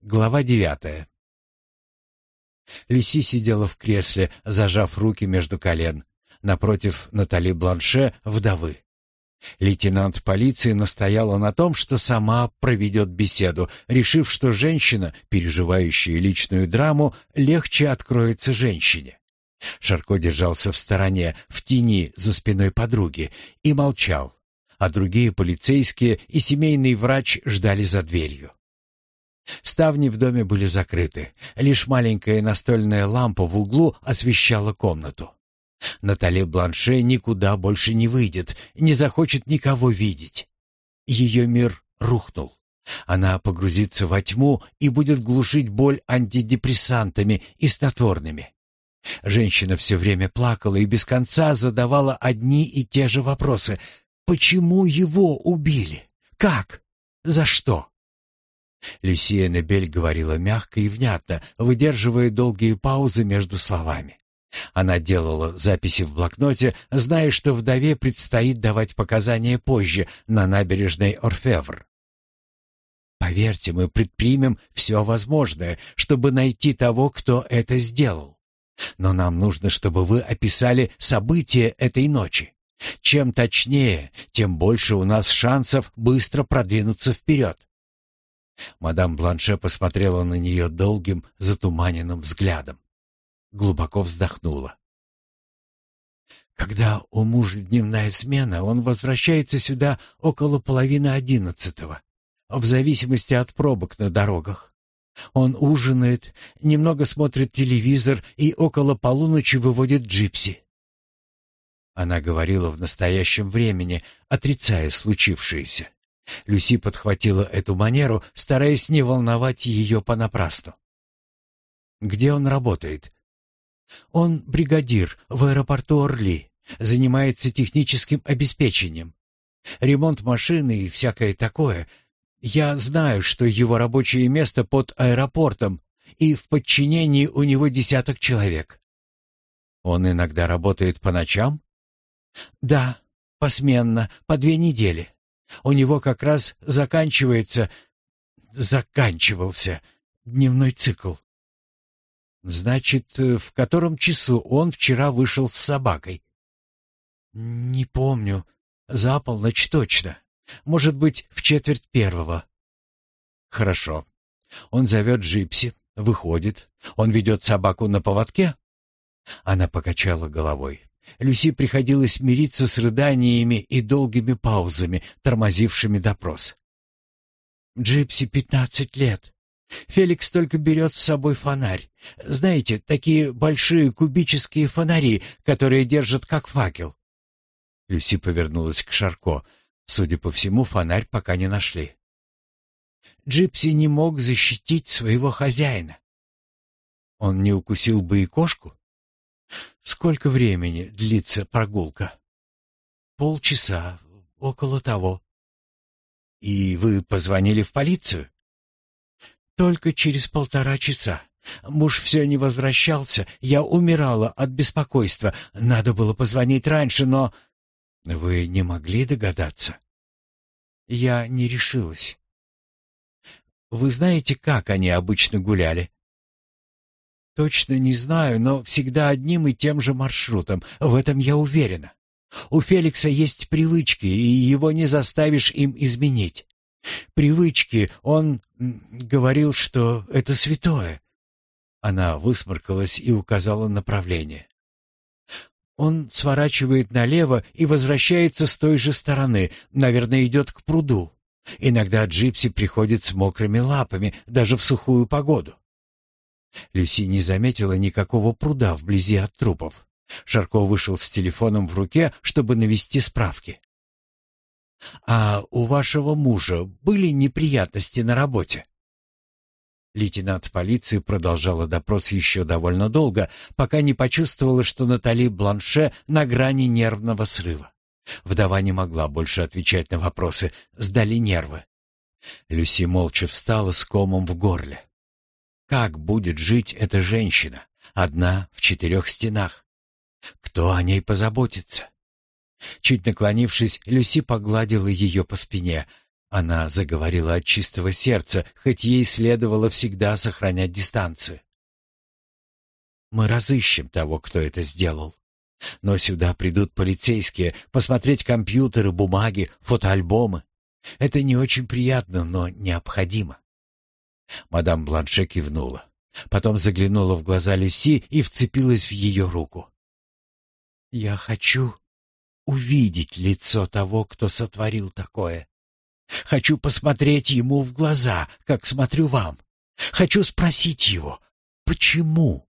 Глава девятая. Люси сидела в кресле, зажав руки между колен, напротив Натали Бланше, вдовы. Лейтенант полиции настояла на том, что сама проведет беседу, решив, что женщина, переживающая личную драму, легче откроется женщине. Шарко держался в стороне, в тени, за спиной подруги, и молчал, а другие полицейские и семейный врач ждали за дверью. Ставни в доме были закрыты. Лишь маленькая настольная лампа в углу освещала комнату. Натали Бланше никуда больше не выйдет, не захочет никого видеть. Ее мир рухнул. Она погрузится во тьму и будет глушить боль антидепрессантами и снотворными. Женщина все время плакала и без конца задавала одни и те же вопросы. Почему его убили? Как? За что? Люсия Небель говорила мягко и внятно, выдерживая долгие паузы между словами. Она делала записи в блокноте, зная, что вдове предстоит давать показания позже на набережной Орфевр. «Поверьте, мы предпримем все возможное, чтобы найти того, кто это сделал. Но нам нужно, чтобы вы описали события этой ночи. Чем точнее, тем больше у нас шансов быстро продвинуться вперед. Мадам Бланше посмотрела на нее долгим, затуманенным взглядом. Глубоко вздохнула. Когда у мужа дневная смена, он возвращается сюда около половины одиннадцатого, в зависимости от пробок на дорогах. Он ужинает, немного смотрит телевизор и около полуночи выводит джипси. Она говорила в настоящем времени, отрицая случившееся. Люси подхватила эту манеру, стараясь не волновать ее понапрасну. «Где он работает?» «Он бригадир в аэропорту Орли, занимается техническим обеспечением. Ремонт машины и всякое такое. Я знаю, что его рабочее место под аэропортом, и в подчинении у него десяток человек». «Он иногда работает по ночам?» «Да, посменно, по две недели. У него как раз заканчивается... заканчивался дневной цикл. Значит, э, в котором часу он вчера вышел с собакой? Не помню. За полночь точно. Может быть, в четверть первого. Хорошо. Он зовет Джипси, выходит. Он ведет собаку на поводке? Она покачала головой. Люси приходилось мириться с рыданиями и долгими паузами, тормозившими допрос. «Джипси пятнадцать лет. Феликс только берет с собой фонарь. Знаете, такие большие кубические фонари, которые держат как факел». Люси повернулась к Шарко. Судя по всему, фонарь пока не нашли. Джипси не мог защитить своего хозяина. Он не укусил бы и кошку? Сколько времени длится прогулка? Полчаса, около того. И вы позвонили в полицию? Только через полтора часа. Муж все не возвращался, я умирала от беспокойства. Надо было позвонить раньше, но... Вы не могли догадаться? Я не решилась. Вы знаете, как они обычно гуляли? Точно не знаю, но всегда одним и тем же маршрутом. В этом я уверена. У Феликса есть привычки, и его не заставишь им изменить. Привычки, он говорил, что это святое. Она высморкалась и указала направление. Он сворачивает налево и возвращается с той же стороны, наверное, идет к пруду. Иногда джипси приходит с мокрыми лапами, даже в сухую погоду. Люси не заметила никакого пруда вблизи от трупов. Шарко вышел с телефоном в руке, чтобы навести справки. «А у вашего мужа были неприятности на работе?» Лейтенант полиции продолжала допрос еще довольно долго, пока не почувствовала, что Натали Бланше на грани нервного срыва. Вдова не могла больше отвечать на вопросы, сдали нервы. Люси молча встала с комом в горле. Как будет жить эта женщина, одна в четырех стенах? Кто о ней позаботится? Чуть наклонившись, Люси погладила ее по спине. Она заговорила от чистого сердца, хоть ей следовало всегда сохранять дистанцию. «Мы разыщем того, кто это сделал. Но сюда придут полицейские посмотреть компьютеры, бумаги, фотоальбомы. Это не очень приятно, но необходимо». Мадам Бланше кивнула. Потом заглянула в глаза Люси и вцепилась в ее руку. «Я хочу увидеть лицо того, кто сотворил такое. Хочу посмотреть ему в глаза, как смотрю вам. Хочу спросить его, почему?»